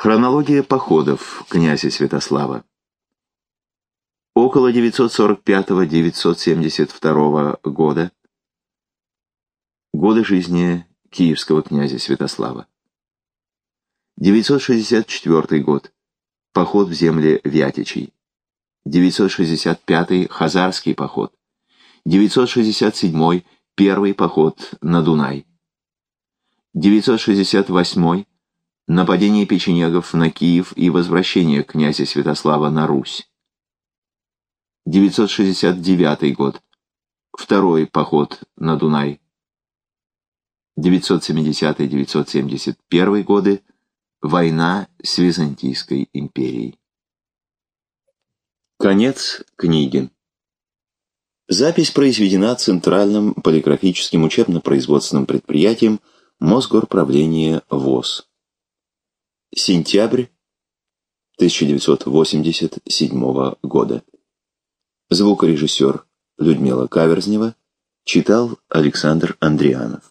Хронология походов князя Святослава. Около 945-972 года. Годы жизни киевского князя Святослава. 964 год. Поход в земли Вятичей. 965 Хазарский поход. 967 Первый поход на Дунай. 968 Нападение печенегов на Киев и возвращение князя Святослава на Русь. 969 год. Второй поход на Дунай. 970-971 годы. Война с Византийской империей. Конец книги. Запись произведена Центральным полиграфическим учебно-производственным предприятием Мосгорправления ВОЗ. Сентябрь 1987 года. Звукорежиссер Людмила Каверзнева читал Александр Андрианов.